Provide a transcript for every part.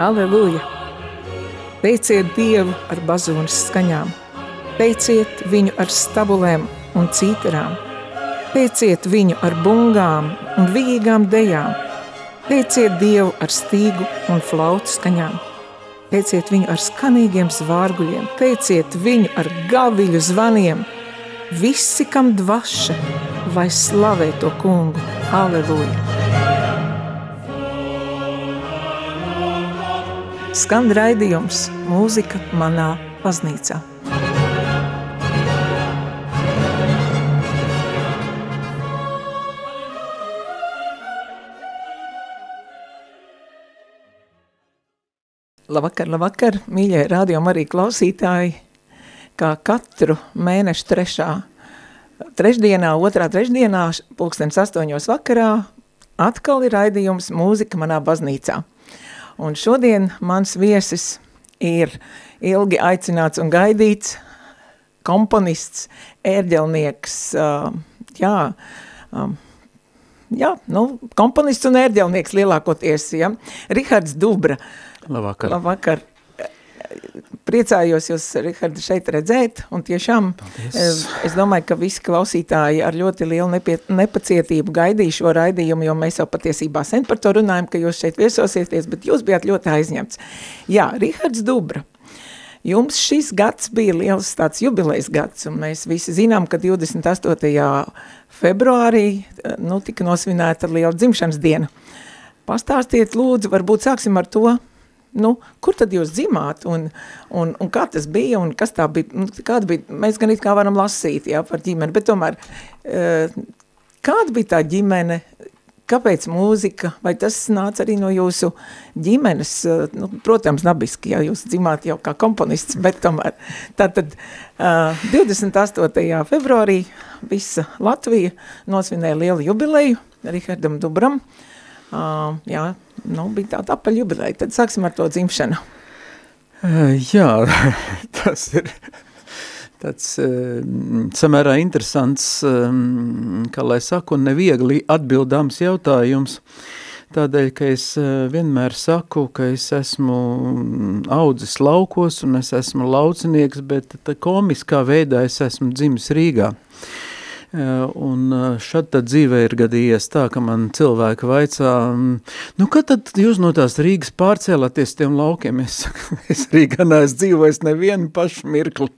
Aleluja! Teiciet Dievu ar bazunas skaņām, teiciet viņu ar stabulēm un cīterām, teiciet viņu ar bungām un vīgām dejām, teiciet Dievu ar stīgu un flautu skaņām, teiciet viņu ar skanīgiem zvārguļiem, teiciet viņu ar gaviļu zvaniem, visi, kam dvaša, lai slavē to kungu. Aleluja! Skan raidījums mūzika manā baznīcā. Labvakar, labvakar, mīļie rādījumi arī klausītāji, kā katru mēnešu trešā trešdienā, otrā trešdienā, pulkstens astoņos vakarā, atkal ir raidījums mūzika manā baznīcā. Un šodien mans viesis ir ilgi aicināts un gaidīts komponists, ērģelnieks, uh, jā, um, jā, nu, komponists un ērģelnieks lielākoties, ja, Rihards Dubra. Labvakar. Labvakar priecājos jūs, Rihardi, šeit redzēt, un tiešām Paldies. es domāju, ka visi klausītāji ar ļoti lielu nepie, nepacietību gaidīja šo raidījumu, jo mēs jau patiesībā sen par to runājam, ka jūs šeit viesosieties, bet jūs bijāt ļoti aizņemts. Jā, Rihards Dubra, jums šis gads bija liels tāds jubilejs gads, un mēs visi zinām, ka 28. februārī nu, tika nosvinēta liela dzimšanas diena. Pastāstiet lūdzu, varbūt sāksim ar to, nu, kur tad jūs dzimāt un, un, un kā tas bija un kas tā bija, nu, kāda bija, mēs gan it kā varam lasīt, jā, par ģimeni, bet tomēr, uh, kāda bija tā ģimene, kāpēc mūzika, vai tas nāca arī no jūsu ģimenes, uh, nu, protams, nabiski, jā, jūs dzimāt jau kā komponists, bet tomēr, tātad uh, 28. februārī visa Latvija nosvinēja lielu jubileju Rihardam Dubram, uh, jā, nu, bija tāda apaļ jubileja, tad sāksim ar to dzimšanu. Uh, jā, tas ir tāds uh, samērā interesants, um, kā lai saku, un neviegli atbildāms jautājums, tādēļ, ka es uh, vienmēr saku, ka es esmu audzis laukos un es esmu laucinieks, bet komiskā veidā es esmu dzimis Rīgā. Uh, Un šad tad dzīvē ir gadījies tā, ka man cilvēki vaicā, nu, kad tad jūs no tās Rīgas pārcēlāties tiem laukiem? Es, es Rīgā neesmu dzīvojis nevienu pašu mirkli.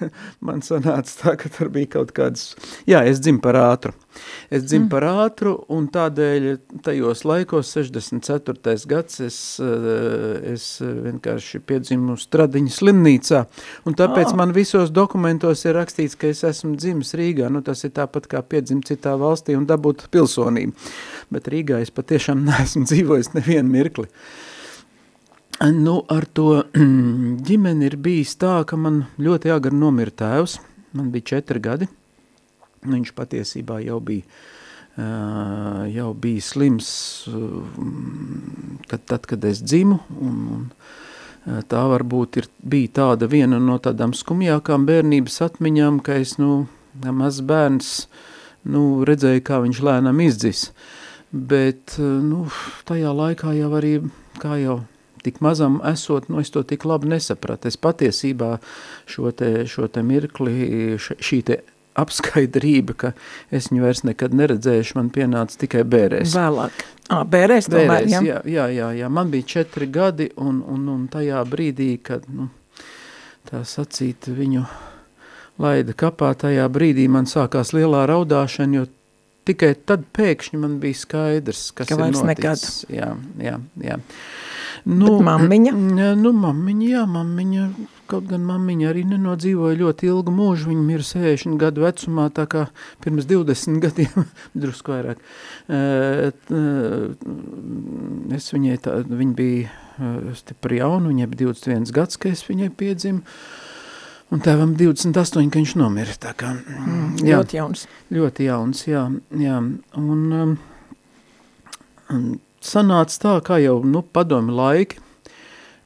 Man sanāca tā, ka tur bija kaut kāds, jā, es dzimu par ātru. Es dzimu mm. par ātru un tādēļ tajos laikos, 64. gads, es, es vienkārši piedzimu Stradiņas slimnīcā. Un tāpēc oh. man visos dokumentos ir rakstīts, ka es esmu dzimis Rīgā. Nu, tas ir tāpat kā piedzimt citā valstī un dabūt pilsonību. Bet Rīgā es patiešām neesmu dzīvojis nevienu mirkli. Nu, ar to ģimeni ir bijis tā, ka man ļoti agri nomira tēvs. Man bija četri gadi. Viņš patiesībā jau bija, jau bija slims, kad, tad, kad es dzimu, un, un tā varbūt ir, bija tāda viena no tādām skumjākām bērnības atmiņām, ka es, nu, maz bērns, nu, redzēju, kā viņš lēnām izdzis. Bet, nu, tajā laikā jau arī, kā jau tik mazam esot, nu, es to tik labi nesapratu. Es patiesībā šo te, šo te mirkli, šī te apskaidrība, ka es viņu vairs nekad neredzējuši, man pienāca tikai bērēs. Vēlāk. Ā, bērēs tomēr, bērēs, jā? Jā, jā, jā, man bija četri gadi, un, un, un tajā brīdī, kad, nu, tā sacīt, viņu laida kapā, tajā brīdī man sākās lielā raudāšana, jo tikai tad pēkšņi man bija skaidrs, kas ka ir noticis. Nekad. Jā, jā, jā. Nu, Bet mammiņa? Nu, mammiņa, jā, mammiņa, kaut gan mammiņa arī nenodzīvoja ļoti ilgu mūžu, viņa ir 60 gadu vecumā, tā kā pirms 20 gadiem, drusku vairāk. Es viņai tā, viņa bija stipri jauna, viņai bija 21 gads, ka es viņai piedzimu, un tēvam 28, ka viņš nomira, tā kā. Mm, jā, ļoti jauns. Ļoti jauns, jā, jā, un... Um, sanāca tā, kā jau nu, padomi laiki.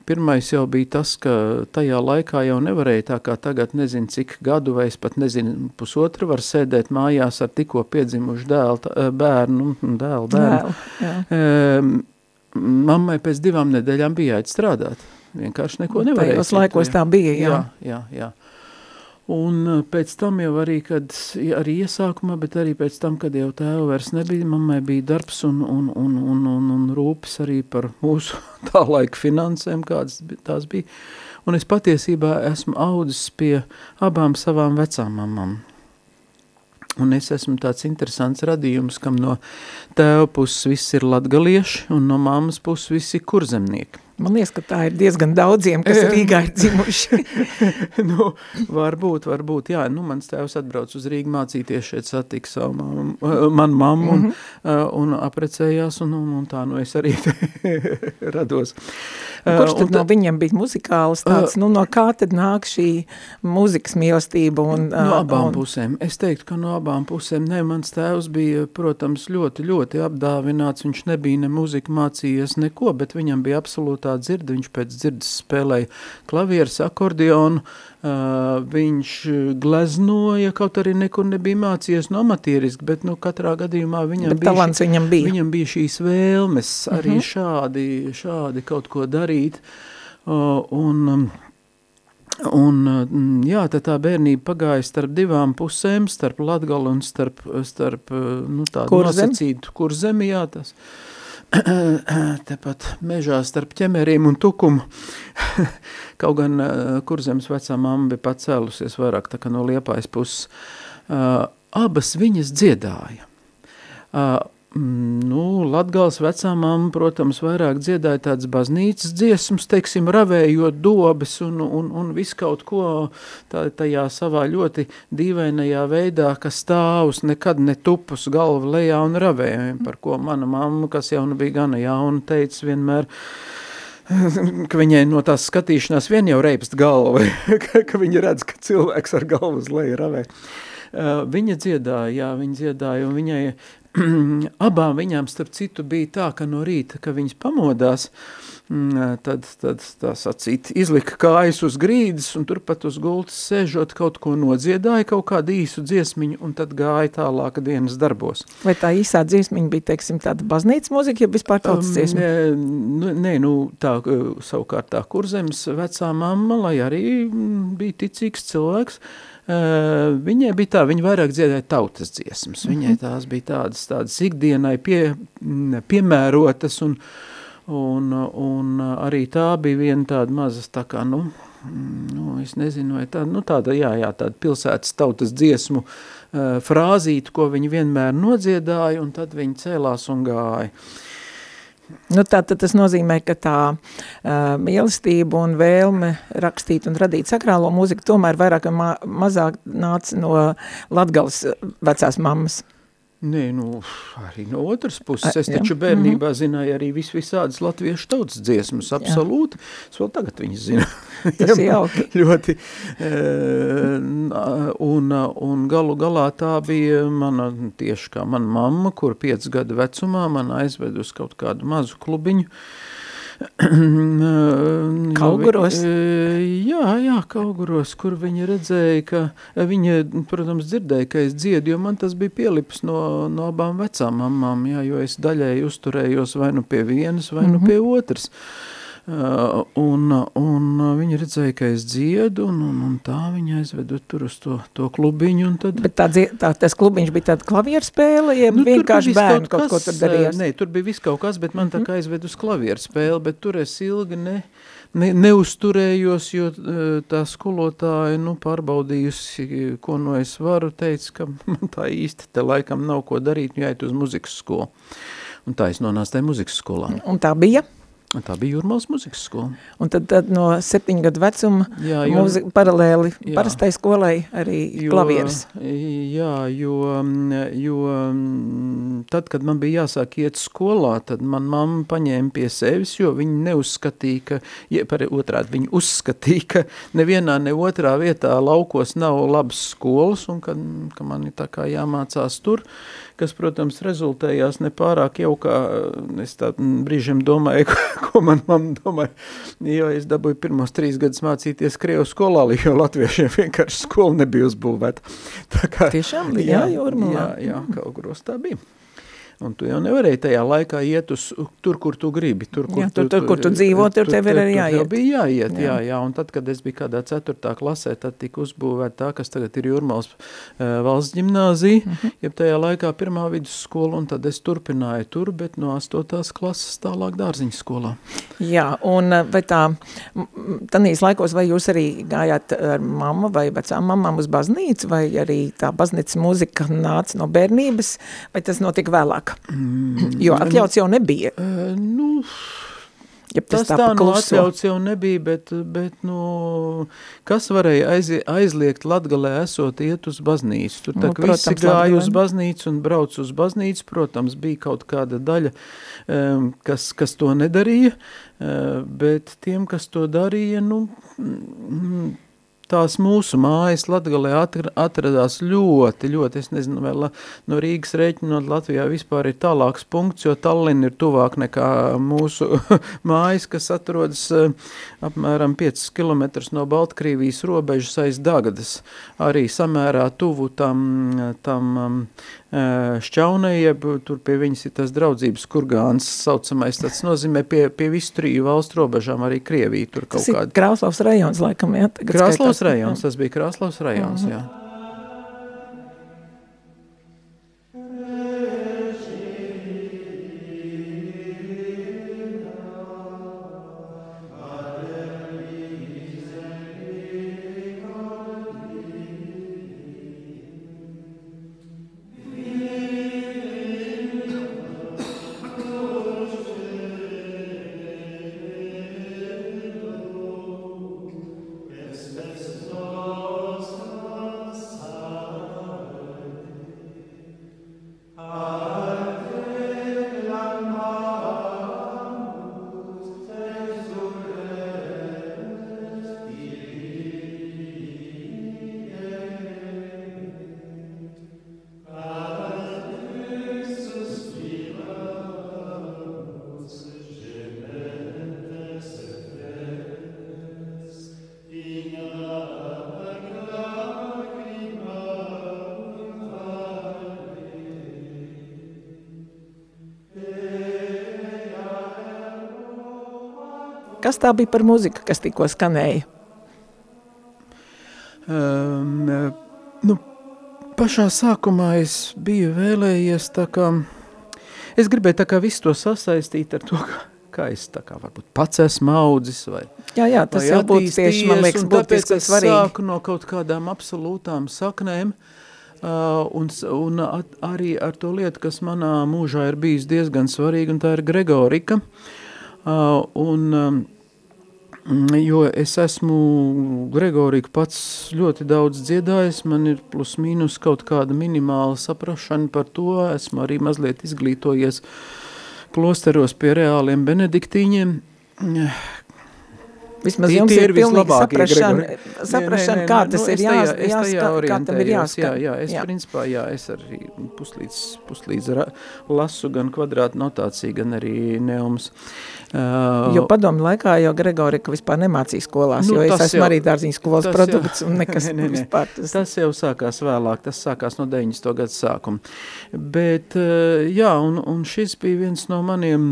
Pirmais jau bija tas, ka tajā laikā jau nevarēja tā kā tagad nezinu cik gadu, vai es pat nezinu pusotru var sēdēt mājās ar tikko piedzimušu dēlu, bērnu, dēlu, bērnu. Dēlu, jā. Um, mammai pēc divām nedēļām bija jāiet strādāt. Vienkārši neko nevarēja. Tajos laikos tā bija, jā. Jā, jā, jā. Un uh, pēc tam jau arī, kad, arī iesākumā, bet arī pēc tam, kad jau tēva vairs nebija, mammai bija darbs un, un, un, un, un, un rūpes arī par mūsu tā laika finansēm, kādas tās bija. Un es patiesībā esmu audzis pie abām savām vecām mamām. Un es esmu tāds interesants radījums, kam no tēva puses viss ir latgalieši un no mammas puses viss ir kurzemnieki. Man liekas, ka tā ir diezgan daudziem, kas Rīgā ir dzimuši. nu, varbūt, varbūt, jā. Nu, mans tēvs atbrauc uz Rīgu mācīties šeit satika savu mammu, man mammu un, mm -hmm. un aprecējās, un, un, un tā, nu, es arī rados. Kurš tad un, no viņiem bija muzikāls tāds, uh, nu, no kā tad nāk šī muzikas mīlestība? Un, no abām un... pusēm. Es teiktu, ka no abām pusēm. Ne, mans tēvs bija, protams, ļoti, ļoti apdāvināts. Viņš nebija ne muzika mācījies neko, bet viņam bija absolūti tā dzirde, viņš pēc dzirdes spēlēja klavieres, akordionu, uh, viņš gleznoja, kaut arī nekur nebija mācījies no amatieriski, bet nu, katrā gadījumā viņam, bet bija, šī, viņam bija. Viņam bija šīs vēlmes arī uh mhm. -huh. šādi, šādi kaut ko darīt. Uh, un, Un, jā, tā bērnība pagāja starp divām pusēm, starp Latgalu un starp, starp nu, tādu kurzem? nosacītu kurzemi, jā, tas. Uh, tepat mežā starp ķemeriem un tukumu. Kaut gan uh, kurzems vecā mamma bija pacēlusies vairāk tā kā no liepājas puses. Uh, abas viņas dziedāja. Mm, nu, Latgals vecā mamma, protams, vairāk dziedāja tādas baznīcas dziesmas, teiksim, ravējot dobes un, un, un visu kaut ko tā, tajā savā ļoti dīvainajā veidā, ka stāvus nekad netupus galva lejā un ravējumi, par ko mana mamma, kas jau nu bija gana jauna, teica vienmēr, ka viņai no tās skatīšanās vien jau reipst galva, ka, ka viņa redz, ka cilvēks ar galvu uz leju ravē. Viņa dziedāja, jā, viņa dziedāja, un viņai abām viņām, starp citu, bija tā, ka no rīta, ka viņas pamodās, mm, tad, tad tā sacīt, izlika kājas uz grīdas un turpat uz gultas sēžot kaut ko nodziedāja, kaut kādu īsu dziesmiņu un tad gāja tālāka dienas darbos. Vai tā īsā dziesmiņa bija, teiksim, tāda baznīcas mūzika, ja vispār tautas um, dziesma? Nē, nē, nu, tā, savukārt tā kurzemes vecā mamma, lai arī mm, bija ticīgs cilvēks, Uh, viņai bija tā, viņa vairāk dziedāja tautas dziesmas, viņai mhm. tās bija tādas, tādas ikdienai pie, piemērotas, un, un, un arī tā bija viena tāda mazas, tā kā, nu, nu es nezinu, vai tāda, nu tāda, jā, jā, tāda pilsētas tautas dziesmu uh, frāzītu, ko viņi vienmēr nodziedāja, un tad viņi cēlās un gāja. Uh, Nu, tā, tas nozīmē, ka tā uh, mīlestība un vēlme rakstīt un radīt sakrālo mūziku tomēr vairāk un ma mazāk nāca no Latgales vecās mammas. Nē, nu, arī no otras puses. Es taču bērnībā -hmm. zināju arī vis visādas latviešu tautas dziesmas, absolūti. Es vēl tagad viņas zinu. Tas jauki. ļoti. Un, un galu galā tā bija mana, tieši kā mana mamma, kur 5 gadu vecumā man aizved uz kaut kādu mazu klubiņu, Kauguros? Jā, jā, Kauguros, kur viņa redzēja, ka viņa, protams, dzirdēja, ka es dziedu, jo man tas bija pielips no, no abām vecām mamām, jā, jo es daļēji uzturējos vai nu pie vienas, vai nu mm -hmm. pie otras. Uh, un, un viņa redzēja, ka es dziedu, un, un, un tā viņa aizvedu tur uz to, to klubiņu. Tad... Bet tā, tā, tas klubiņš bija tāda klavieru spēle, ja nu, vienkārši bērni kaut, kaut ko tur darījās? Nē, tur bija viss kaut kas, bet man tā mhm. kā aizvedu uz klavieru spēli, bet tur es ilgi ne, ne, neuzturējos, jo tā skolotāja, nu, pārbaudījusi, ko no es varu, teica, ka man tā īsti te laikam nav ko darīt, jāiet uz muzikas skolu. Un tā es nonācu tajā muzikas skolā. Un tā bija? Tā bija Jūrmālas muzikas skola. Un tad, tad no septiņu gadu vecuma jā, jo, mūzika, paralēli jā, parastai skolai arī jo, klavieres. Jā, jo, jo tad, kad man bija jāsāk iet skolā, tad man mamma paņēma pie sevis, jo viņi neuzskatīja, ka, ja, par otrādi, viņi uzskatīja, ka nevienā ne otrā vietā laukos nav labas skolas un ka, ka man ir tā kā jāmācās tur, kas, protams, rezultējās nepārāk jaukā, es tā brīžiem domāju, ko man mamma domāja, jo es dabūju pirmos trīs gadus mācīties Krievu skolā, jo latviešiem vienkārši skola nebija uzbūvēta. Tā kā, Tiešām bija, jā, jūrmulā. Jā, jā, kaut kuros tā bija. Un tu jau nevarēji tajā laikā iet uz tur, kur tu gribi. Tur, kur, jā, tur, tu, tur, kur tu dzīvo, tur, tur tev ir arī jāiet. Tur bija jāiet, jā. jā, jā. Un tad, kad es biju kādā ceturtā klasē, tad tika uzbūvēta tā, kas tagad ir Jurmals uh, valsts ģimnāzija, uh mhm. -huh. jeb tajā laikā pirmā vidusskola, un tad es turpināju tur, bet no astotās klases tālāk dārziņas skolā. Jā, un vai tā, tanīs laikos, vai jūs arī gājāt ar mammu vai vecām mamām uz baznīcu, vai arī tā baznīcas mūzika nāca no bērnības, vai tas notika vēlāk? Jo atļauts jau nebija. Nu, Ja tas tā, tā nu atļauts jau nebija, bet, bet nu, kas varēja aiz, aizliegt Latgalē esot iet uz baznīcu? Tur tā nu, protams, visi gāja uz baznīcu un brauc uz baznīcu, protams, bija kaut kāda daļa, um, kas, kas to nedarīja, uh, bet tiem, kas to darīja, nu, mm, tās mūsu mājas Latgalē atradās ļoti, ļoti, es nezinu, la, no Rīgas rēķinot Latvijā vispār ir tālāks punkts, jo Tallinn ir tuvāk nekā mūsu mājas, kas atrodas uh, apmēram 5 km no Baltkrievijas robežas aiz Dagadas, arī samērā tuvu tam, tam šķaunai, jeb tur pie viņas ir tas draudzības kurgāns saucamais, tas nozīmē pie, pie visu triju valstu robežām arī Krievija tur kaut kāda. Tas ir Krāslavs rajons, laikam, jā? Krāslavs rajons, tas bija Krāslavs rajons, jā. jā. Kas tā bija par muziku, kas tikko skanēja? Um, nu, pašā sākumā es biju vēlējies tā kā, es gribēju tā kā visu to sasaistīt ar to, kā, kā es tā kā varbūt pats esmu audzis vai Jā, jā, tas jau būtu tieši, man liekas, būtiski svarīgi. Tāpēc es sāku no kaut kādām absolūtām saknēm, Uh, un, un at, arī ar to lietu, kas manā mūžā ir bijis diezgan svarīga, un tā ir Gregorika. Uh, un um, jo es esmu Gregorika pats ļoti daudz dziedājis, man ir plus mīnus kaut kāda minimāla saprašana par to, esmu arī mazliet izglītojies klosteros pie reāliem benediktīņiem, Vismaz jums ir, ir pilnīgi saprašana, saprašana kā tas nu, ir jās, jās, kā tam ir jāskat. Jā, jā, es jā. principā, jā, es arī puslīdz, puslīdz ra, lasu gan kvadrātu notāciju, gan arī neums. Uh, jo padomu laikā jau Gregorika vispār nemācīja skolās, nu, jo es esmu jau, arī dārziņas skolas produkts jau, un nekas ne, ne, ne. vispār. Tas... tas jau sākās vēlāk, tas sākās no 90. gadu sākuma. Bet, uh, jā, un, un šis bija viens no maniem,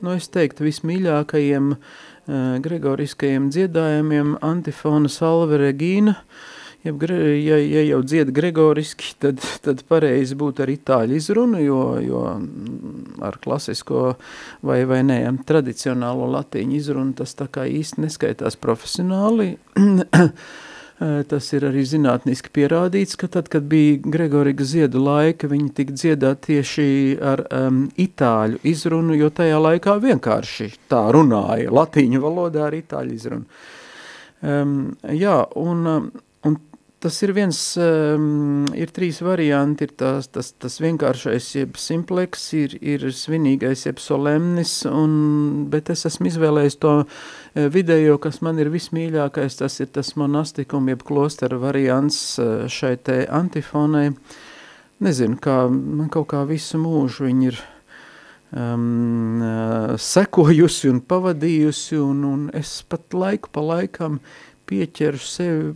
nu es teiktu, vismīļākajiem uh, gregoriskajiem dziedājumiem Antifona Salve Regīna, ja, ja, ja jau dzied gregoriski, tad, tad pareizi būtu ar itāļu izrunu, jo, jo ar klasisko vai, vai ne, tradicionālo latīņu izrunu tas tā kā īsti neskaitās profesionāli. Tas ir arī zinātniski pierādīts, ka tad, kad bija Gregorika ziedu laika, viņi tika dziedāt tieši ar um, itāļu izrunu, jo tajā laikā vienkārši tā runāja, latīņu valodā ar itāļu izrunu. Um, jā, un, un tas ir viens, um, ir trīs varianti, ir tās, tas, tas vienkāršais, jeb simpleks, ir, ir svinīgais, jeb solemnis, un, bet es esmu izvēlējis to uh, video, kas man ir vismīļākais, tas ir tas monastikum, jeb klostera variants eh, šai te antifonai. Nezinu, kā man kaut kā visu mūžu viņi ir um, sekojusi un pavadījusi, un, un es pat laiku pa laikam pieķeru sevi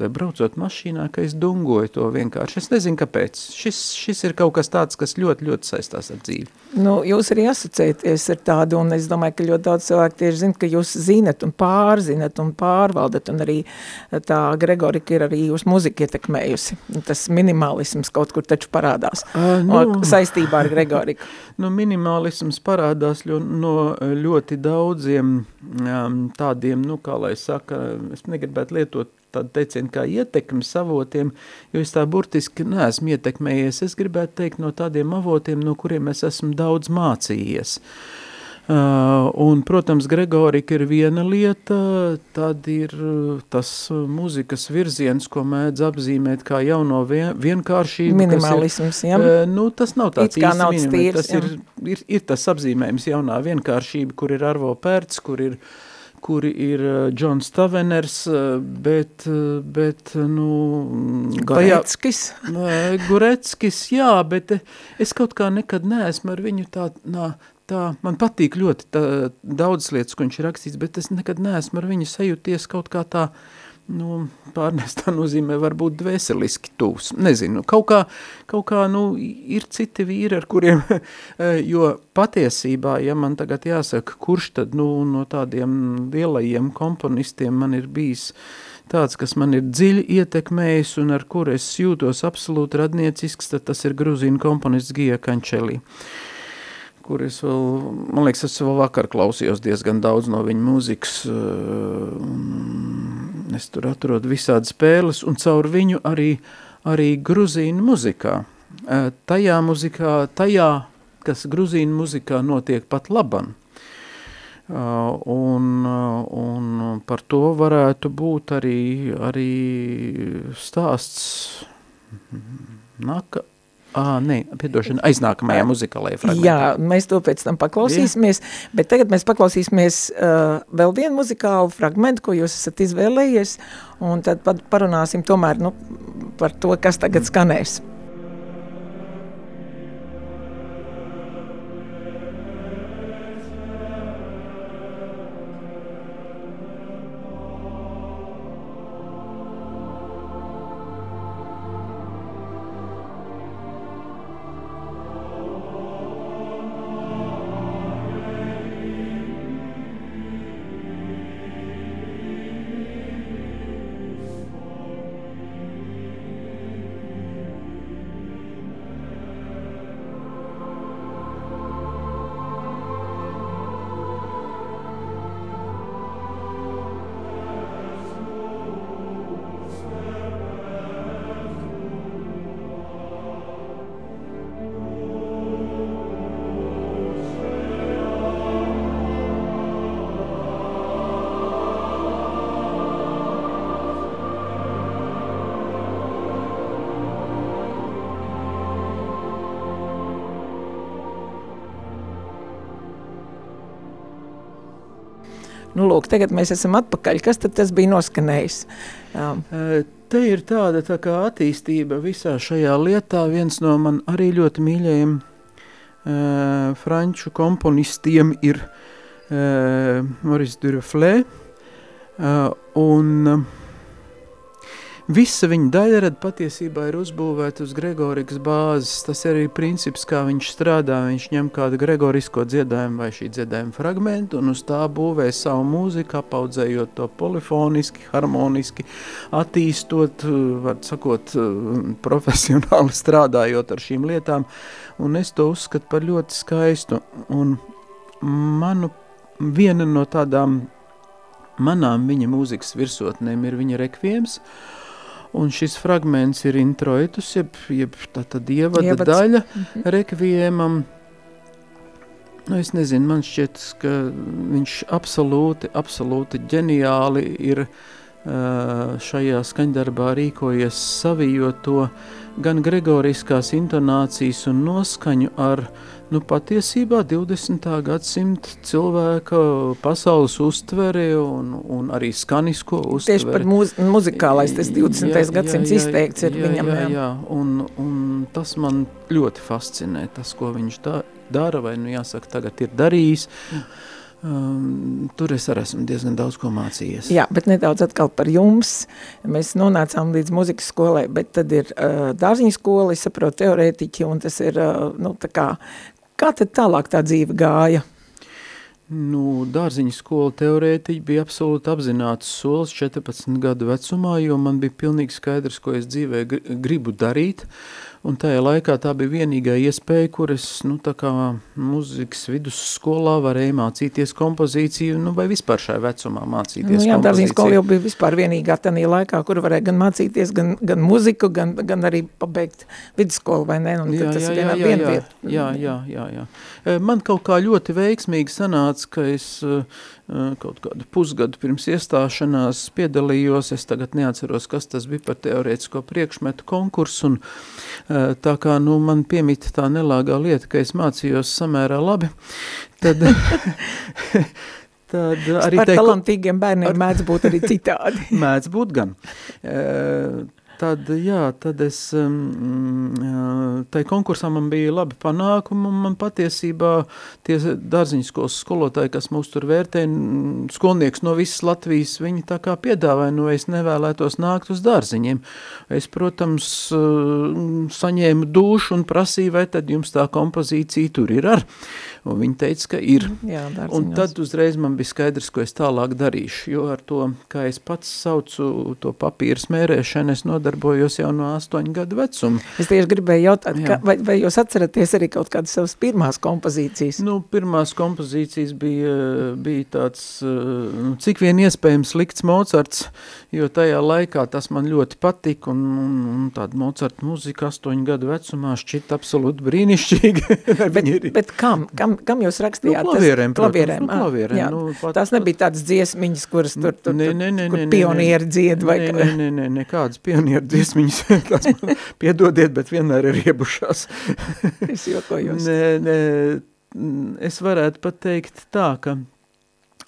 vai braucot mašīnā, ka es dungoju to vienkārši. Es nezinu, kāpēc. Šis, šis ir kaut kas tāds, kas ļoti, ļoti saistās ar dzīvi. Nu, jūs arī asociēties ar tādu, un es domāju, ka ļoti daudz cilvēku tieši zina, ka jūs zinat un pārzinat un pārvaldat, un arī tā Gregorika ir arī jūs muzika ietekmējusi. Tas minimalisms kaut kur taču parādās uh, nu, saistībā ar Gregoriku. Nu, minimalisms parādās ļo, no ļoti daudziem um, tādiem, nu, kā lai saka, es negribētu lietot teicienu kā ietekmes avotiem, jo es tā burtiski neesmu ietekmējies. Es gribētu teikt no tādiem avotiem, no kuriem es esmu daudz mācījies. Uh, un, protams, Gregorika ir viena lieta, tad ir uh, tas uh, muzikas virziens, ko mēdz apzīmēt kā jauno vien, vienkāršību. Minimalisms, jā. Uh, nu, tas nav tāds īsti minimalisms, tas ir, ir, ir tas apzīmējums jaunā vienkāršība, kur ir Arvo Pērts, kur ir uh, kuri ir Džons uh, Taveners, uh, bet, uh, bet nu... Goreckis? Tajā, Goreckis, jā, bet es kaut kā nekad neesmu ar viņu tā, nā, tā man patīk ļoti tā, daudz lietas, ko viņš ir rakstījis, bet es nekad neesmu ar viņu sajūties kaut kā tā, uh, nu, pārnestā nozīmē varbūt dvēseliski tūs. Nezinu, kaut kā, kaut kā nu, ir citi vīri, ar kuriem, jo patiesībā, ja man tagad jāsaka, kurš tad nu, no tādiem lielajiem komponistiem man ir bijis tāds, kas man ir dziļi ietekmējis un ar kuru es jūtos absolūti radniecisks, tad tas ir gruzīnu komponists Gija Kančelī. Kur es vēl, man liekas, es vēl vakar klausījos diezgan daudz no viņa mūzikas, eh, un es tur atrodu visādi spēles, un caur viņu arī, arī gruzīnu muzikā. Tajā muzikā, tajā, kas gruzīnu muzikā notiek pat laban. Un, un par to varētu būt arī, arī stāsts nāka, À, nē, piedošana, aiznākamajā muzikālajā fragmentā. Jā, mēs to pēc tam paklausīsimies, Jā. bet tagad mēs paklausīsimies uh, vēl vienu muzikālu fragmentu, ko jūs esat izvēlējies, un tad parunāsim tomēr nu, par to, kas tagad skanēs. Nu, tagad mēs esam atpakaļ. Kas tad bija noskanējis? Um. Te ir tāda tā kā attīstība visā šajā lietā. Viens no man arī ļoti mīļajiem uh, franču komponistiem ir uh, Maurice Duraflē. Uh, un uh, Visa viņa daļrada patiesībā ir uzbūvēta uz Gregorikas bāzes. Tas ir arī princips, kā viņš strādā. Viņš ņem kādu gregorisko dziedājumu vai šī dziedājuma fragmentu un uz tā būvē savu mūziku, apaudzējot to polifoniski, harmoniski, attīstot, var sakot, profesionāli strādājot ar šīm lietām. Un es to uzskatu par ļoti skaistu. Un manu viena no tādām manām viņa mūzikas virsotnēm ir viņa rekviems, uh, Un šis fragments ir introitus, jeb, jeb tā tad ievada Ievads. daļa mm -hmm. rekviemam. Nu, es nezinu, man šķiet, ka viņš absolūti, absolūti ģeniāli ir šajā skaņdarbā rīkojies savijot to gan gregoriskās intonācijas un noskaņu ar uh, nu, patiesībā 20. gadsimta cilvēka pasaules uztveri un, un arī skanisko uztveri. Tieši par muz muzikālais tas 20. Jā, gadsimts jā, jā, izteikts ir jā, viņam. Jā, jā, jā. Un, un tas man ļoti fascinē, tas, ko viņš da dara, vai, nu jāsaka, tagad ir darījis. Um, tur es arī esmu diezgan daudz ko mācījies. Jā, bet nedaudz atkal par jums. Mēs nonācām līdz muzikas skolai, bet tad ir uh, dārziņa skola, es saprotu, teorētiķi, un tas ir, uh, nu, tā kā, kā tad tālāk tā dzīve gāja? Nu, dārziņa skola teorētiķi bija absolūti apzināts solis 14 gadu vecumā, jo man bija pilnīgi skaidrs, ko es dzīvē gribu darīt. Uh, Un tajā laikā tā bija vienīgā iespēja, kur es, nu, muzikas vidusskolā varēju mācīties kompozīciju, nu, vai vispār šai vecumā mācīties nu, jā, kompozīciju. skola jau bija vispār vienīgā tanī laikā, kur varēja gan mācīties, gan, gan muziku, gan, gan arī pabeigt vidusskolu, vai ne? Un jā, tas jā, jā, jā, jā, jā, jā, jā, jā. Man kaut kā ļoti veiksmīgi sanāca, ka es kaut kādu pusgadu pirms iestāšanās piedalījos, es tagad neatceros, kas tas bija par teorētisko priekšmetu konkursu, un tā kā, nu, man piemita tā nelāgā lieta, ka es mācījos samērā labi, tad... tad arī teik, talantīgiem bērniem ar, mēdz būt arī citādi. mēdz būt gan. Uh, tad, jā, tad es, um, tai konkursā man bija labi panākumi, un man patiesībā tie dārziņas skolas skolotāji, kas mūs tur vērtē, skolnieks no visas Latvijas, viņi tā kā piedāvāja, nu es nevēlētos nākt uz dārziņiem. Es, protams, saņēmu dušu un prasīju, vai tad jums tā kompozīcija tur ir ar. Un viņi teica, ka ir. Jā, dārziņos. un tad uzreiz man bija skaidrs, ko es tālāk darīšu, jo ar to, kā es pats saucu to papīru smērēšanu, es nodarboju nodarbojos jau no astoņu gadu vecuma. Es tieši gribēju jautāt, ka, vai, vai jūs atceraties arī kaut kādas savas pirmās kompozīcijas? Nu, pirmās kompozīcijas bija, bija tāds, nu, cik vien iespējams likts Mocarts, jo tajā laikā tas man ļoti patika, un, un, un tāda Mocarta muzika astoņu gadu vecumā šķita absolūti brīnišķīgi. bet, bet kam, kam, kam jūs rakstījāt? Nu, klavierēm, tas, klavierēm, nu, klavierēm. Jā, nu, pat, tās nebija tādas dziesmiņas, kuras tur, tur, ne, ne, ne, kur ne, pionieri dzied vai... Nē, nē, nē, nekādas pionieri ir dziesmiņas, tās man piedodiet, bet vienmēr ir iebušās. es jokojos. Ne, ne, es varētu pat teikt tā, ka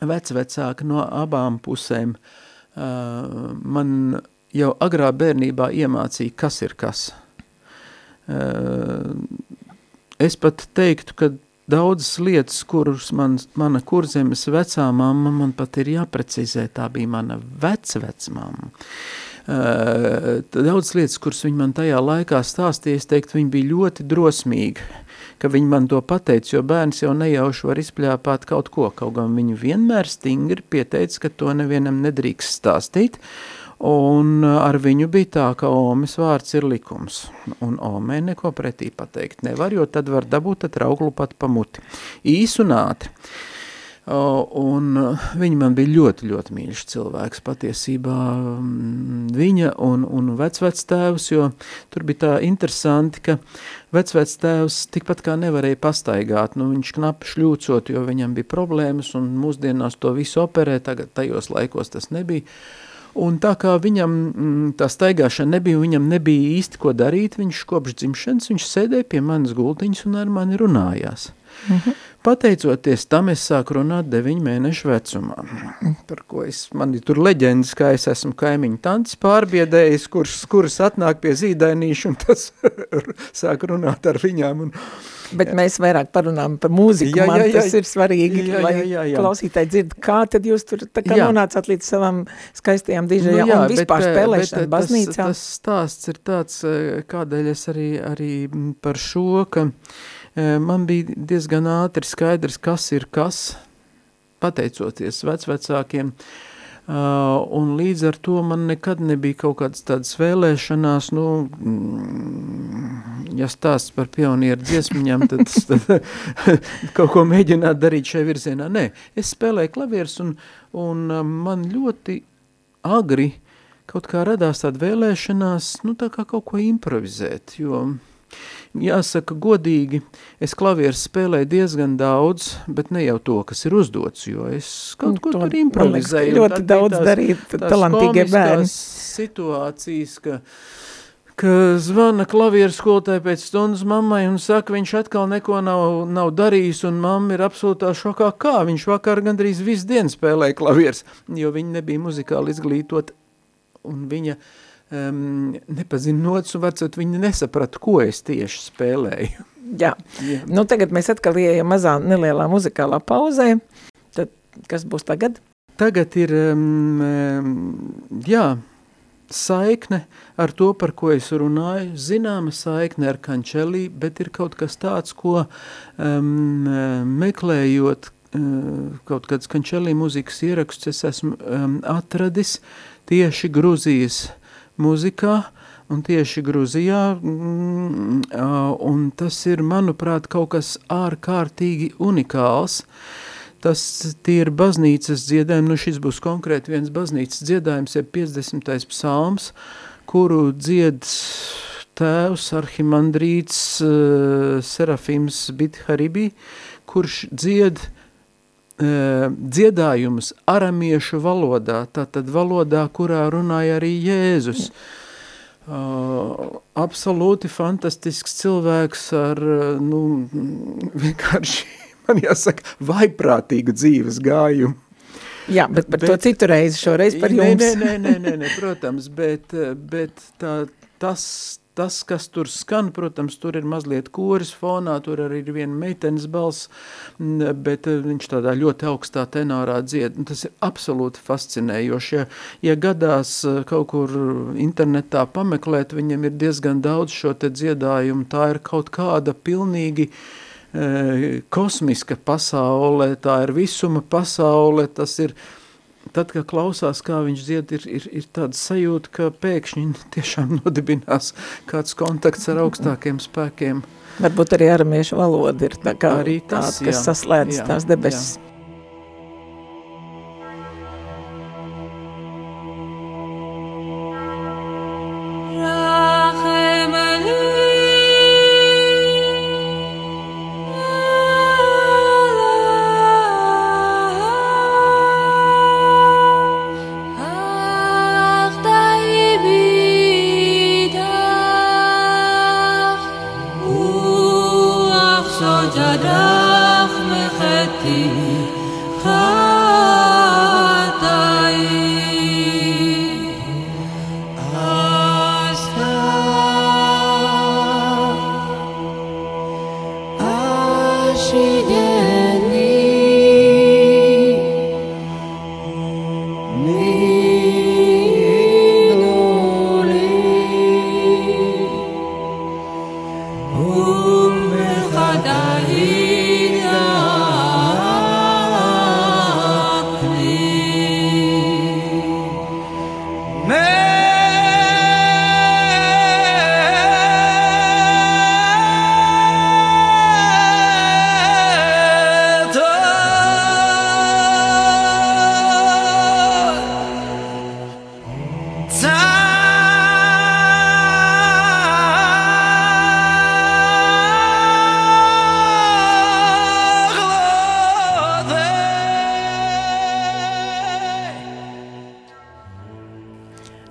vecvecāki no abām pusēm uh, man jau agrā bērnībā iemācīja, kas ir kas. Uh, es pat teiktu, ka daudzas lietas, kuras man, mana kurzemes vecā mamma man pat ir jāprecizē, tā bija mana vecvecmama. Uh, daudz lietas, kuras viņi man tajā laikā stāstīja, es teiktu, viņi bija ļoti drosmīgi, ka viņi man to pateica, jo bērns jau nejauši var izpļāpāt kaut ko, kaut gan viņi vienmēr stingri pieteica, ka to nevienam nedrīkst stāstīt, un ar viņu bija tā, ka omes vārds ir likums, un omē neko pretī pateikt nevar, jo tad var dabūt tad rauglu pat pa muti. Īsu un. Un viņa man bija ļoti, ļoti mīļš cilvēks patiesībā. Viņa un, un vecvectēvs, jo tur bija tā interesanti, ka vecvectēvs tikpat kā nevarēja pastaigāt. Nu, viņš knapi šļūcot, jo viņam bija problēmas un mūsdienās to visu operē, tagad tajos laikos tas nebija. Un tā kā viņam mm, tā staigāšana nebija, viņam nebija īsti ko darīt, viņš kopš dzimšanas, viņš sēdēja pie manas gultiņas un ar mani runājās. Mm -hmm. Pateicoties tam, es sāku runāt deviņu mēnešu vecumā, par ko es, man ir tur leģendas, kā es esmu kaimiņu tantis pārbiedējis, kuras, kuras atnāk pie zīdainīšu un tas sāk runāt ar viņām. Un, Bet jā. mēs vairāk parunām par mūziku, jā, man jā, jā, tas ir svarīgi, jā, jā, lai jā, jā. klausītāji dzird, kā tad jūs tur tā kā jā. nonācāt līdz savam skaistajām dižajām nu, jā, un vispār bet, spēlēšanu bet, baznīcā. Tas, tas stāsts ir tāds, kādēļ es arī, arī par šo, ka man bija diezgan ātri skaidrs, kas ir kas, pateicoties vecvecākiem, un līdz ar to man nekad nebija kaut kādas tādas vēlēšanās, nu, mm, ja stāsts par pionieru dziesmiņām, tad, tad kaut ko mēģināt darīt šajā virzienā. Nē, es spēlēju klavierus un, un man ļoti agri kaut kā radās tāda vēlēšanās, nu, tā kā kaut ko improvizēt, jo Jāsaka godīgi, es klavieru spēlēju diezgan daudz, bet ne jau to, kas ir uzdots, jo es kaut ko tur improvizēju. Ļoti daudz tās, darīt talantīgie bērni. situācijas, ka ka zvana klavieru skolotāji pēc stundas mammai un saka, viņš atkal neko nav, nav darījis, un mamma ir absolūtā šokā, kā viņš vakar gandrīz visu dienu spēlēja klavieres, jo viņa nebija muzikāli izglītot, un viņa uh, um, nepazina nots, un varbūt viņi nesaprata, ko es tieši spēlēju. Jā. Jā, nu tagad mēs atkal ieejam mazā nelielā muzikālā pauzē, tad kas būs tagad? Tagad ir, um, jā, saikne ar to, par ko es runāju, zināma saikne ar kančelī, bet ir kaut kas tāds, ko um, meklējot uh, kaut kāds kančelī mūzikas ierakstus, es esmu um, atradis tieši Gruzijas muzikā, un tieši Gruzijā, mm, un tas ir, manuprāt, kaut kas ārkārtīgi unikāls, Tas ir baznīcas dziedājumi, nu šis būs konkrēti viens baznīcas dziedājums, ir 50. psalms, kuru dzied tēvs arhimandrīts uh, Serafims Bitharibi, kurš dzied uh, dziedājumus aramiešu valodā, tātad valodā, kurā runāja arī Jēzus. Uh, absolūti fantastisks cilvēks ar, nu, vienkārši man jāsaka, vaiprātīgu dzīves gājumu. Jā, bet par bet, to citu reizi, šoreiz par jums. Nē, nē, nē, nē, nē protams, bet, bet tā, tas, tas, kas tur skan, protams, tur ir mazliet koris fonā, tur arī ir viena meitenes balss, bet viņš tādā ļoti augstā tenārā dzied. Tas ir absolūti fascinējoši. Ja, ja gadās kaut kur internetā pameklēt, viņam ir diezgan daudz šo te dziedājumu, tā ir kaut kāda pilnīgi Eh, kosmiska pasaule, tā ir visuma pasaule, tas ir, tad, kad klausās, kā viņš dzied, ir, ir, ir tāda sajūta, ka pēkšņi tiešām nodibinās kāds kontakts ar augstākiem spēkiem. Varbūt arī aramiešu valoda ir tā kā arī tas, tā, kas jā, saslēdz jā, tās debesis. Jā.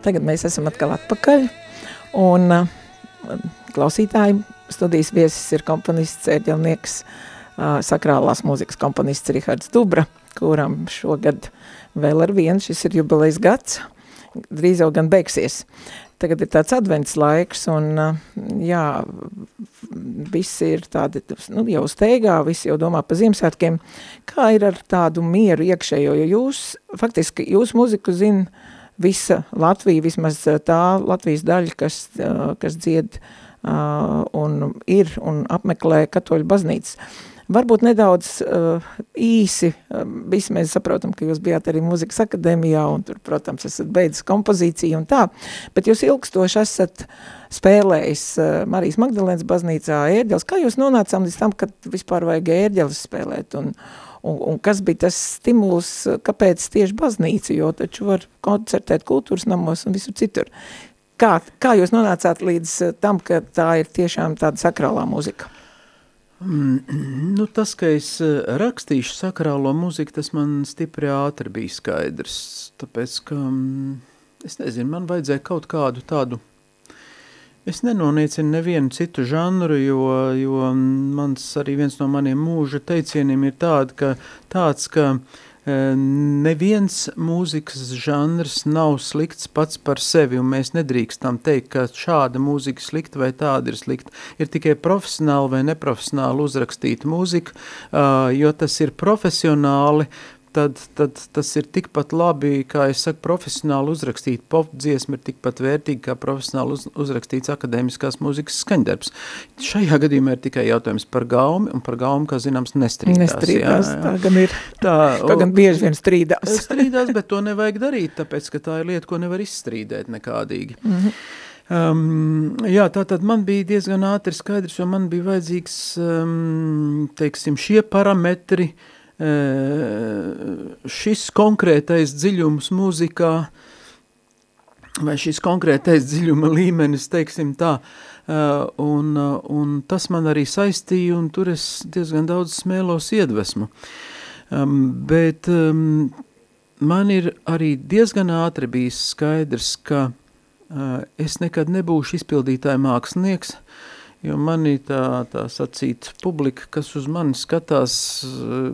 Tagad mēs esam atkal atpakaļ, un uh, klausītāji studijas viesis ir komponists, ērģelnieks, uh, sakrālās mūzikas komponists Rihards Dubra, kuram šogad vēl ar vienu šis ir jubilejas gads, drīz jau gan beigsies. Tagad ir tāds advents laiks, un uh, jā, visi ir tādi, nu, jau steigā, visi jau domā pa Ziemassvētkiem. Kā ir ar tādu mieru iekšējo, jo jūs, faktiski, jūs muziku zina visa Latvija, vismaz eh, tā Latvijas daļa, kas, eh, kas dzied uh, un ir un apmeklē katoļu baznīcas. Varbūt nedaudz uh, īsi, uh, visi mēs saprotam, ka jūs bijāt arī muzikas akadēmijā un tur, protams, esat beidzis kompozīciju un tā, bet jūs ilgstoši esat spēlējis uh, Marijas Magdalēnas baznīcā ērģeles. Kā jūs nonācām līdz tam, ka vispār vajag ērģeles spēlēt un, Un, un kas bija tas stimulus, kāpēc tieši baznīca, jo taču var koncertēt kultūras namos un visur citur. Kā, kā jūs nonācāt līdz tam, ka tā ir tiešām tāda sakrālā muzika? Mm, nu, tas, ka es eh, rakstīšu sakrālo muziku, tas man stipri ātri bija skaidrs, tāpēc, ka, mm, es nezinu, man vajadzēja kaut kādu tādu Es nenoniecinu nevienu citu žanru, jo, jo mans arī viens no maniem mūža teicieniem ir tād, ka, tāds, ka e, neviens mūzikas žanrs nav slikts pats par sevi, un mēs nedrīkstam teikt, ka šāda mūzika slikta vai tāda ir slikta. Ir tikai profesionāli vai neprofesionāli uzrakstīta mūzika, jo tas ir profesionāli tad, tad tas ir tikpat labi, kā es saku, profesionāli uzrakstīt pop dziesmu ir tikpat vērtīgi, kā profesionāli uz, uzrakstīts akadēmiskās mūzikas skaņdarbs. Šajā gadījumā ir tikai jautājums par gaumi, un par gaumi, kā zināms, nestrīdās. Nestrīdās, jā, jā. tā gan ir. Tā, Kaut gan bieži vien strīdās. strīdās, bet to nevajag darīt, tāpēc, ka tā ir lieta, ko nevar izstrīdēt nekādīgi. Mm -hmm. Um, jā, tā tad man bija diezgan ātri skaidrs, jo man bija vajadzīgs, um, teiksim, šie parametri, uh, šis konkrētais dziļums mūzikā, vai šis konkrētais dziļuma līmenis, teiksim tā, un, un tas man arī saistīja, un tur es diezgan daudz smēlos iedvesmu. Bet man ir arī diezgan ātri bijis skaidrs, ka es nekad nebūšu izpildītāja mākslinieks, jo manī tā, tā sacīt publika, kas uz mani skatās, eh,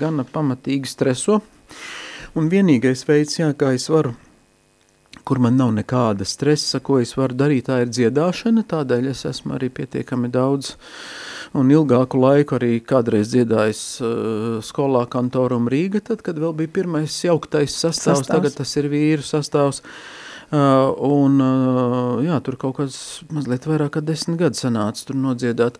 gana pamatīgi streso, un vienīgais veids, jā, kā es varu, kur man nav nekāda stresa, ko es varu darīt, tā ir dziedāšana, tādēļ es esmu arī pietiekami daudz un ilgāku laiku arī kādreiz dziedājis uh, skolā kantorum Rīga, tad, kad vēl bija pirmais jauktais sastāvs, sastāvs. tagad tas ir vīru sastāvs, uh, Uh, un, jā, tur kaut kāds mazliet vairāk kā desmit gadi sanāca tur nodziedāt.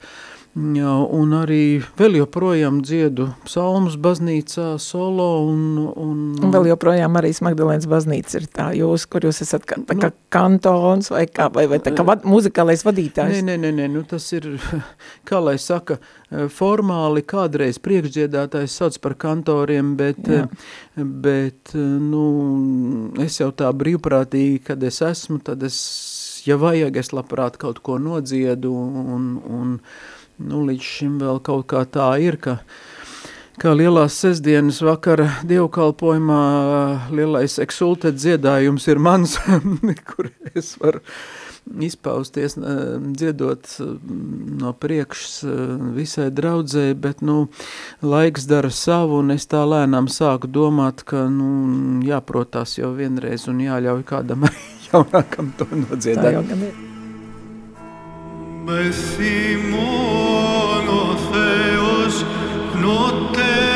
Un arī vēl joprojām dziedu psalmus baznīcā, solo un... Un, un vēl joprojām arī Magdalēnas baznīca ir tā jūs, kur jūs esat kā, tā kā nu, kantons vai, kā, vai, vai tā kā vad, muzikālais vadītājs. Nē, nē, nē, nē, nu tas ir, kā lai saka, formāli kādreiz priekšdziedātājs sauc par kantoriem, bet, Jā. bet, nu, es jau tā brīvprātīgi, kad es esmu, tad es, ja vajag, es labprāt kaut ko nodziedu un, un, nu, līdz šim vēl kaut kā tā ir, ka, kā lielās sestdienas vakara dievkalpojumā lielais eksultet dziedājums ir mans, kur es varu izpausties, dziedot no priekšas visai draudzē, bet, nu, laiks dara savu, un es tā lēnām sāku domāt, ka, nu, jāprotās jau vienreiz un jāļauj kādam jaunākam to nodziedāt. Tā jau gan ir. Με θυμών ο Θεός γνωτέθνη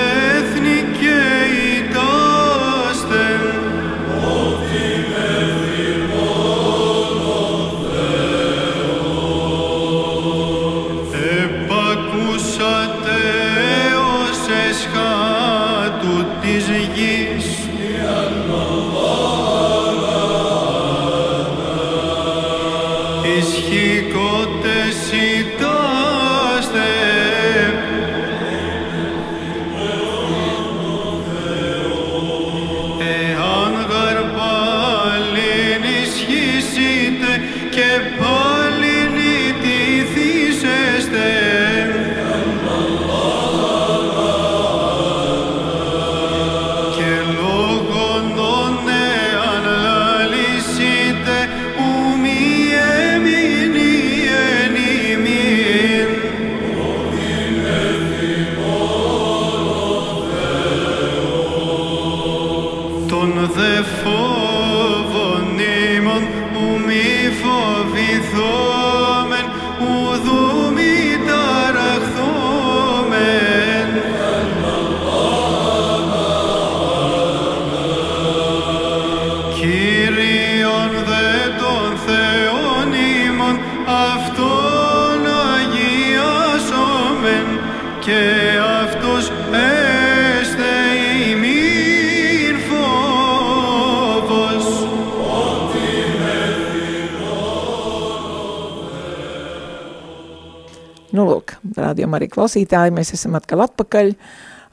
klausītāji, mēs esam atkal atpakaļ,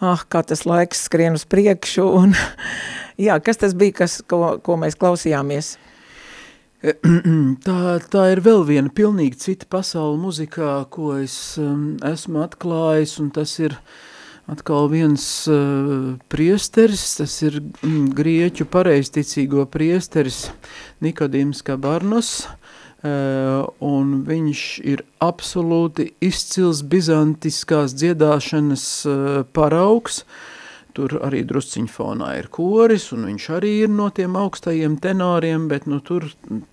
ah, kā tas laiks skrien uz priekšu, un jā, kas tas bija, kas, ko, ko mēs klausījāmies? Tā, tā ir vēl viena pilnīgi cita pasaule muzikā, ko es um, esmu atklājis, un tas ir atkal viens uh, priesteris, tas ir mm, grieķu pareizticīgo priesteris Nikodīms Kabarnos, Uh, un viņš ir absolūti izcils bizantiskās dziedāšanas uh, paraugs. tur arī drusciņu fonā ir koris, un viņš arī ir no tiem augstajiem tenoriem, bet nu, tur,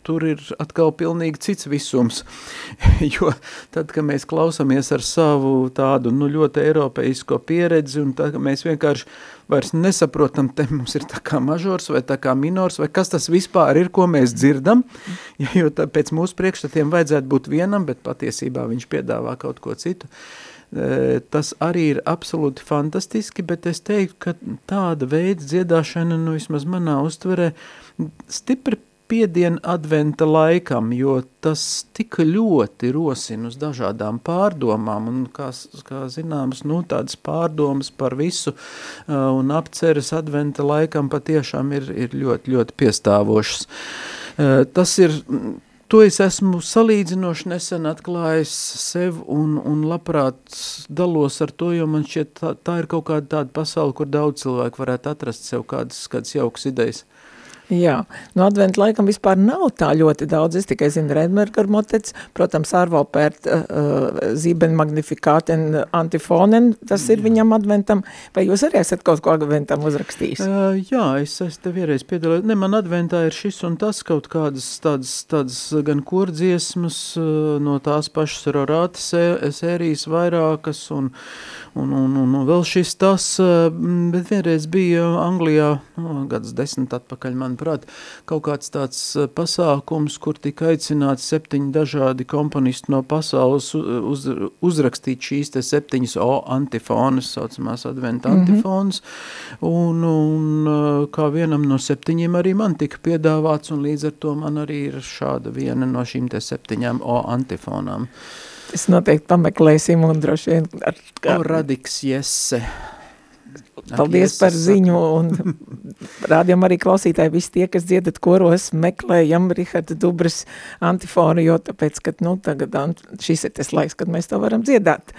tur ir atkal pilnīgi cits visums, jo tad, kad mēs klausamies ar savu tādu nu, ļoti eiropeisko pieredzi, un tad, kad mēs vienkārši vairs nesaprotam, te mums ir tā kā mažors vai tā kā minors, vai kas tas vispār ir, ko mēs dzirdam, jo tā, pēc mūsu priekšstatiem vajadzētu būt vienam, bet patiesībā viņš piedāvā kaut ko citu. Uh, tas arī ir absolūti fantastiski, bet es teiktu, ka tāda veida dziedāšana, nu vismaz manā uztverē, stipri piediena adventa laikam, jo tas tik ļoti rosina uz dažādām pārdomām, un kā, kā zināms, nu, tādas pārdomas par visu uh, un apceres adventa laikam patiešām ir, ir ļoti, ļoti piestāvošas. Uh, tas ir To es esmu salīdzinoši nesen atklājis sev un, un labprāt dalos ar to, jo man šķiet tā, tā ir kaut kāda tāda pasaule, kur daudz cilvēku varētu atrast sev kādas, kādas jaukas idejas. Jā, no adventa laikam vispār nav tā ļoti daudz, es tikai zinu Redmerger motets, protams, Arvalpērt uh, uh, Zīben magnifikāten antifonen, tas ir viņam adventam, vai jūs arī esat kaut ko adventam uzrakstījis? Uh, jā, es, es te vienreiz piedalījos, ne, man adventā ir šis un tas kaut kādas tādas, tādas gan kordziesmas uh, no tās pašas rorātas sērijas vairākas un, un, un, un, un vēl šis tas, uh, bet vienreiz bija Anglijā, no, gads desmit atpakaļ man manuprāt, kaut kāds tāds eh, pasākums, kur tika aicināti septiņi dažādi komponisti no pasaules uz, uzrakstīt šīs te septiņas O antifonas, saucamās adventa mm -hmm. antifonas, un, un eh, kā vienam no septiņiem arī man tika piedāvāts, un līdz ar to man arī ir šāda viena no šīm te septiņām O antifonām. Es noteikti pameklēsim un droši vien ar... Kā... O radiks jesse. Paldies par ziņu un rādījām arī klausītāji visi tie, kas dziedat koros, meklējam Riharda Dubras antifonu, jo tāpēc, ka, nu, tagad šis ir tas laiks, kad mēs to varam dziedāt.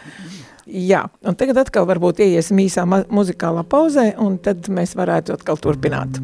Jā, un tagad atkal varbūt ieiesim īsā muzikālā pauzē, un tad mēs varētu atkal turpināt.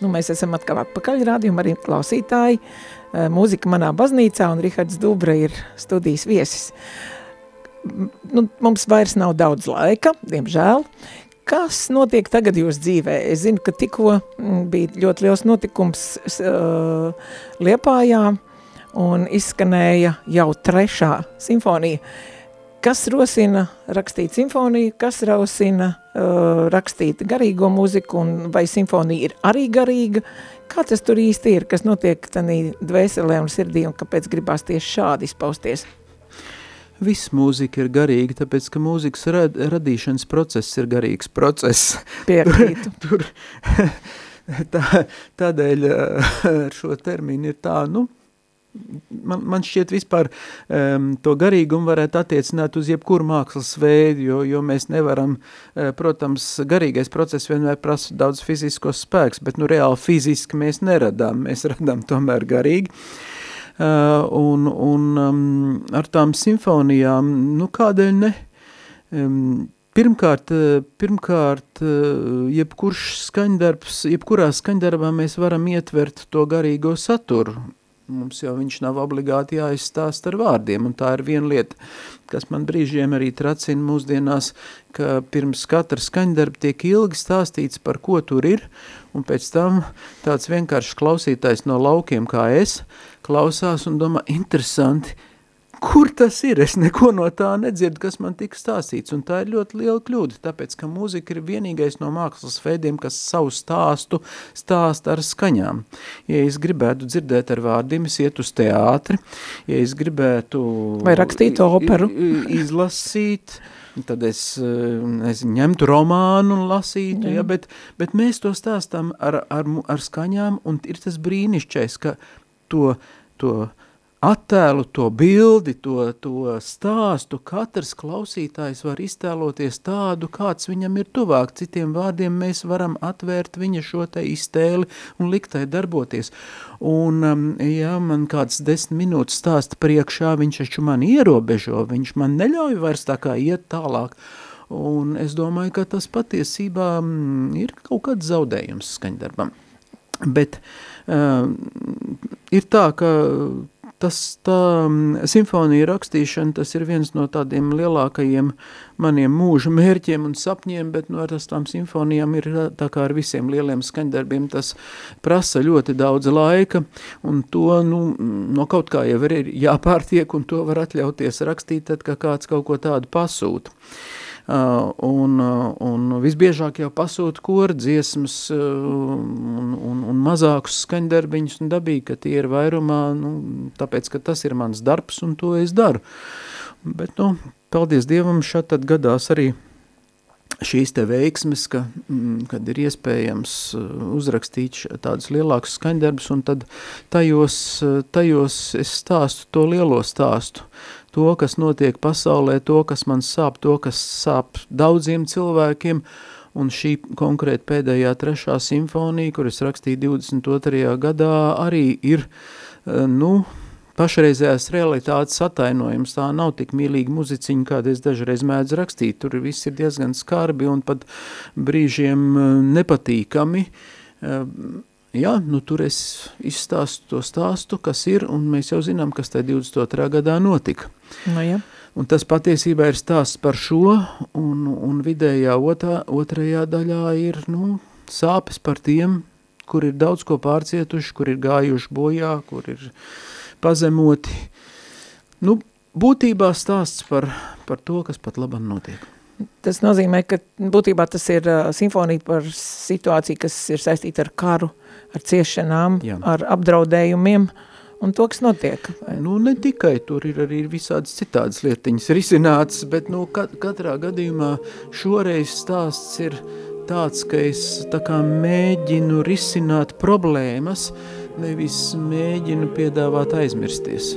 Nu, mēs esam atkal atpakaļ rādījumā, arī klausītāji. Eh, mūzika manā baznīcā un Rihards Dubra ir studijas viesis. Nu, mums vairs nav daudz laika, diemžēl. Kas notiek tagad jūsu dzīvē? Es zinu, ka tikko bija ļoti liels notikums uh, Liepājā un izskanēja jau trešā simfonija. Kas rosina rakstīt simfoniju, kas rosina uh, rakstīt garīgo mūziku, un vai simfonija ir arī garīga? Kā tas tur īsti ir, kas notiek tanī dvēselē un sirdī, un kāpēc gribās tieši šādi izpausties? Viss mūzika ir garīga, tāpēc, ka mūzikas rad, radīšanas process ir garīgs process. Piekrītu. tur, tur, tā, tādēļ uh, ar šo terminu ir tā, nu, man, man šķiet vispār um, to garīgumu varētu attiecināt uz jebkuru mākslas veidu, jo, jo mēs nevaram, uh, protams, garīgais process vienmēr prasa daudz fiziskos spēks, bet nu reāli fiziski mēs neradām, mēs radām tomēr garīgi. Uh, un un um, ar tām simfonijām, nu kādēļ ne? Um, Pirmkārt, pirmkārt, jebkurš skaņdarbs, jebkurā skaņdarbā mēs varam ietvert to garīgo saturu. Mums jau viņš nav obligāti jāizstāst ar vārdiem, un tā ir viena lieta, kas man brīžiem arī tracina mūsdienās, ka pirms katra skaņdarba tiek ilgi stāstīts par ko tur ir, un pēc tam tāds vienkāršs klausītājs no laukiem kā es klausās un domā, interesanti, kur tas ir? Es neko no tā nedzirdu, kas man tika stāstīts, un tā ir ļoti liela kļūda, tāpēc, ka mūzika ir vienīgais no mākslas veidiem, kas savu stāstu stāsta ar skaņām. Ja es gribētu dzirdēt ar vārdiem, es iet uz teātri, ja es gribētu... Vai rakstīt operu? Izlasīt, tad es, es ņemtu romānu un lasītu, ja, bet, bet mēs to stāstam ar, ar, ar skaņām, un ir tas brīnišķais, ka to, to attēlu, to bildi, to, to stāstu, katrs klausītājs var iztēloties tādu, kāds viņam ir tuvāk. Citiem vārdiem mēs varam atvērt viņa šo te iztēli un liktai darboties. Un, um, ja man kāds desmit minūtes stāsta priekšā, viņš taču man ierobežo, viņš man neļauj vairs tā kā iet tālāk. Un es domāju, ka tas patiesībā mm, ir kaut kāds zaudējums skaņdarbam. Bet uh, ir tā, ka tas tā mm, simfonija rakstīšana, tas ir viens no tādiem lielākajiem maniem mūža mērķiem un sapņiem, bet no nu, tas tām simfonijām ir tā kā ar visiem lieliem skaņdarbiem, tas prasa ļoti daudz laika, un to, nu, no kaut kā jau ir jāpārtiek, un to var atļauties rakstīt, tad, ka kāds kaut ko tādu pasūta. Uh, un, uh, un visbiežāk jau pasūta kora dziesmas uh, un, un, un mazākus skaņdarbiņus un dabīgi, ka tie ir vairumā, nu, tāpēc, ka tas ir mans darbs un to es daru. Bet, nu, paldies Dievam, šad tad gadās arī šīs te veiksmes, ka, mm, kad ir iespējams uzrakstīt tādus lielākus skaņdarbus, un tad tajos, tajos es stāstu to lielo stāstu, to, kas notiek pasaulē, to, kas man sāp, to, kas sāp daudziem cilvēkiem, un šī konkrēti pēdējā trešā simfonija, kuras rakstīja 22. gadā, arī ir, eh, nu, pašreizējās realitātes atainojums, tā nav tik mīlīga muziciņa, kāda es dažreiz mēdzu rakstīt, tur viss ir diezgan skarbi un pat brīžiem eh, nepatīkami, eh, jā, nu tur es izstāstu to stāstu, kas ir, un mēs jau zinām, kas tajā 22. gadā notika. Nu, jā. Un tas patiesībā ir stāsts par šo, un, un vidējā otrā, otrajā daļā ir, nu, sāpes par tiem, kur ir daudz ko pārcietuši, kur ir gājuši bojā, kur ir pazemoti. Nu, būtībā stāsts par, par to, kas pat labam notiek. Tas nozīmē, ka būtībā tas ir uh, simfonija par situāciju, kas ir saistīta ar karu, ar ciešanām, Jā. ar apdraudējumiem un to, kas notiek. Vai? Nu, ne tikai tur ir arī visādas citādas lietiņas risinātas, bet nu, kat katrā gadījumā šoreiz stāsts ir tāds, ka es tā kā mēģinu risināt problēmas, nevis mēģinu piedāvāt aizmirsties.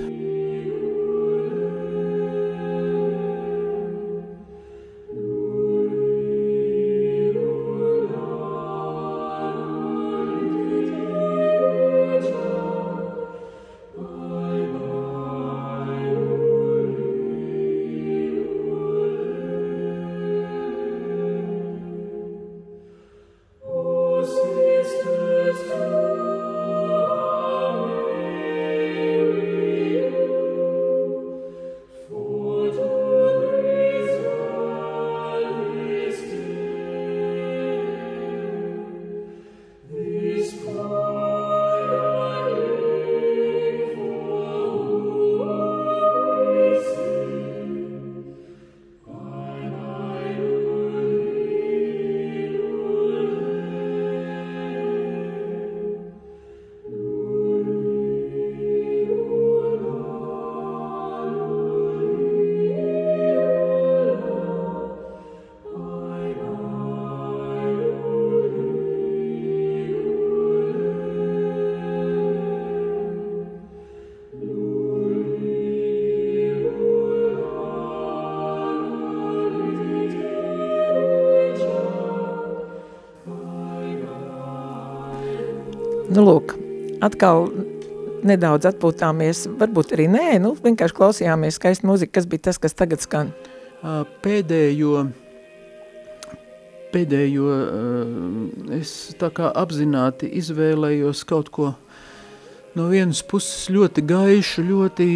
Atkal nedaudz atpūtāmies, varbūt arī nē, nu, vienkārši klausījāmies skaistu mūziku, kas bija tas, kas tagad skan? Pēdējo pēdējo es tā kā apzināti izvēlējos kaut ko no vienas puses ļoti gaišu, ļoti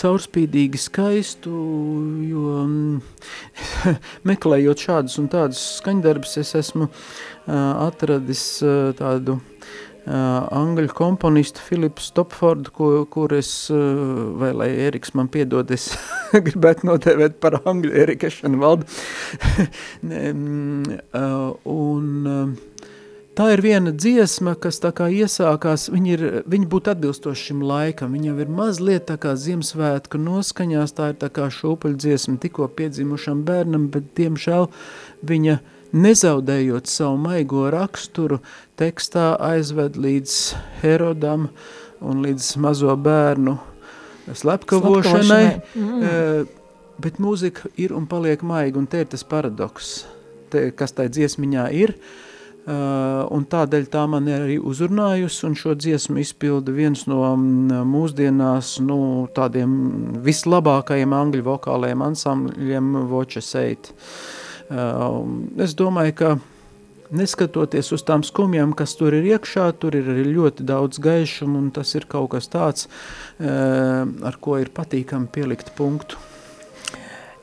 caurspīdīgi skaistu, jo meklējot šādus un tādus skaņdarbus, es esmu atradis tādu angļu komponistu Filipu Stopfordu, ko, kur es, uh, vai lai Eriks man piedod, es gribētu notēvēt par angļu Erika Ešenvaldu. uh, un uh, tā ir viena dziesma, kas tā kā iesākās, viņa, ir, viņa būtu atbilstoši šim laikam, viņa ir mazliet tā kā Ziemassvētku noskaņās, tā ir tā kā šūpaļu dziesma tikko piedzimušam bērnam, bet diemžēl viņa nezaudējot savu maigo raksturu, tekstā aizved līdz Herodam un līdz mazo bērnu slepkavošanai, mm. e, bet mūzika ir un paliek maiga, un te ir tas paradoks, te, kas tai dziesmiņā ir, Uh, un tādēļ tā man ir arī uzrunājusi, un šo dziesmu izpilda viens no mm, mūsdienās nu, tādiem vislabākajiem angļu vokālajiem ansambļiem Voce Seit. Uh, es domāju, ka neskatoties uz tām skumjām, kas tur ir iekšā, tur ir arī ļoti daudz gaišumu, un tas ir kaut kas tāds, uh, ar ko ir patīkami pielikt punktu.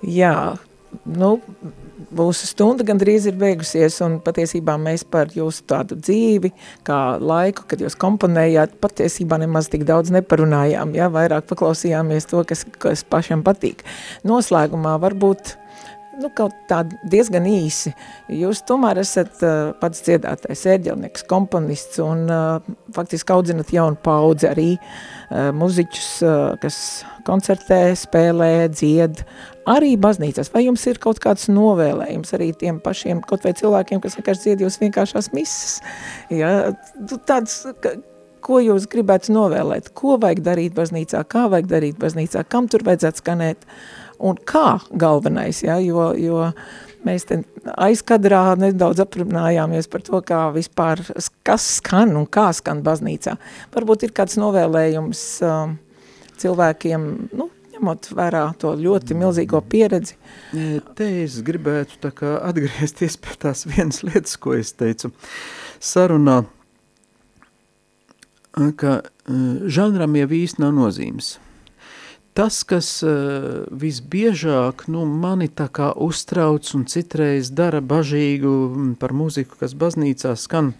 Jā, nu, mūsu stunda gandrīz ir beigusies, un patiesībā mēs par jūsu tādu dzīvi, kā laiku, kad jūs komponējāt, patiesībā nemaz tik daudz neparunājām, ja, vairāk paklausījāmies to, kas, kas pašam patīk. Noslēgumā varbūt nu, kaut tā diezgan īsi. Jūs tomēr esat uh, pats dziedātais, ērģelnieks, komponists un uh, faktiski audzinat jaunu paudzi arī uh, muziķus, uh, kas koncertē, spēlē, dzied, arī baznīcas. Vai jums ir kaut kāds novēlējums arī tiem pašiem, kaut vai cilvēkiem, kas vienkārši dzied jūs vienkāršās misas? Ja, tāds, ko jūs gribētu novēlēt? Ko vajag darīt baznīcā? Kā vajag darīt baznīcā? Kam tur vajadzētu skanēt? Uh, un kā galvenais, ja, jo, jo mēs te aizkadrā nedaudz aprunājāmies par to, kā vispār, kas skan un kā skan baznīcā. Varbūt ir kāds novēlējums uh, cilvēkiem, nu, ņemot vērā to ļoti milzīgo pieredzi. Te es gribētu tā kā atgriezties pie tās vienas lietas, ko es teicu sarunā, ka žanram jau īsti nav nozīmes tas, kas uh, visbiežāk nu, mani uztrauc un citreiz dara bažīgu mm, par mūziku, kas baznīcā skan,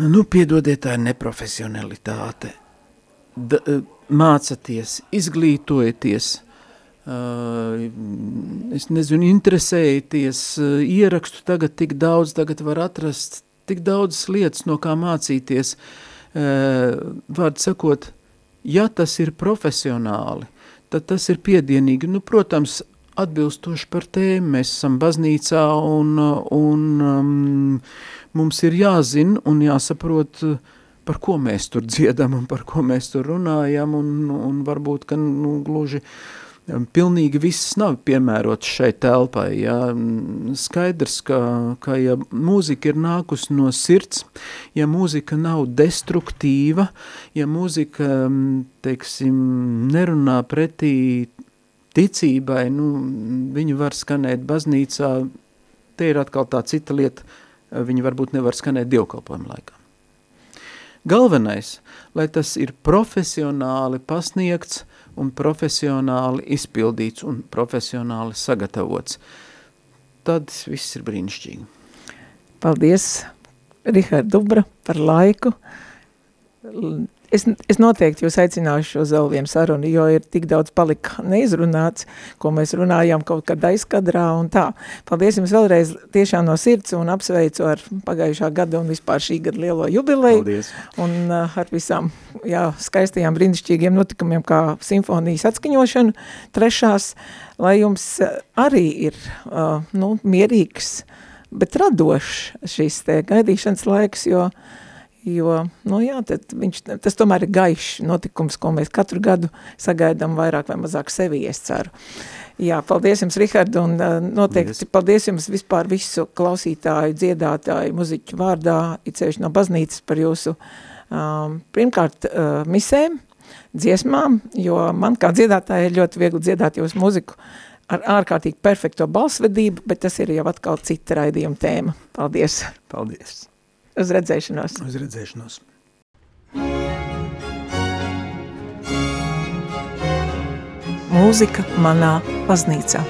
nu, piedodiet, tā ir neprofesionalitāte. D uh, mācaties, izglītojieties, uh, es nezinu, interesējieties, uh, ierakstu tagad tik daudz, tagad var atrast tik daudz lietas, no kā mācīties, uh, vārdu sakot, Ja tas ir profesionāli, tad tas ir piedienīgi. Nu, protams, atbilstoši par tēmu. Mēs esam baznīcā un, un um, mums ir jāzina un jāsaprot, par ko mēs tur dziedam un par ko mēs tur runājam un, un varbūt, ka nu, gluži uh, pilnīgi viss nav piemērots šai telpai. Ja? Skaidrs, ka, ka ja mūzika ir nākusi no sirds, ja mūzika nav destruktīva, ja mūzika, teiksim, nerunā pretī ticībai, nu, viņu var skanēt baznīcā, te ir atkal tā cita lieta, viņi varbūt nevar skanēt dievkalpojumu laikā. Galvenais, lai tas ir profesionāli pasniegts, un profesionāli izpildīts un profesionāli sagatavots. Tad viss ir brīnišķīgi. Paldies, Rihard Dubra, par laiku. Es, es noteikti jūs aicināšu uz vēl vienu sarunu, jo ir tik daudz palika neizrunāts, ko mēs runājām kaut kad aizkadrā un tā. Paldies jums vēlreiz tiešām no sirds un apsveicu ar pagājušā gada un vispār šī gada lielo jubileju. Paldies. Un uh, ar visām jā, skaistajām brīnišķīgiem notikumiem kā simfonijas atskaņošana trešās, lai jums arī ir uh, nu, mierīgs, bet radošs šis te gaidīšanas laiks, jo uh, Jo, nu jā, viņš, tas tomēr ir gaišs notikums, ko mēs katru gadu sagaidām vairāk vai mazāk sevi, es ceru. Jā, paldies jums, Rihard, un uh, noteikti paldies. paldies jums vispār visu klausītāju, dziedātāju, muziķu vārdā, it sevišķi no baznīcas par jūsu, um, pirmkārt, uh, misēm, dziesmām, jo man kā dziedātāja ir ļoti viegli dziedāt jūsu muziku, ar ārkārtīgi perfekto balsvedību, bet tas ir jau atkal cita raidījuma tēma. Paldies! Paldies! Uz redzēšanos! Uz redzēšanos! Mūzika manā baznīcā.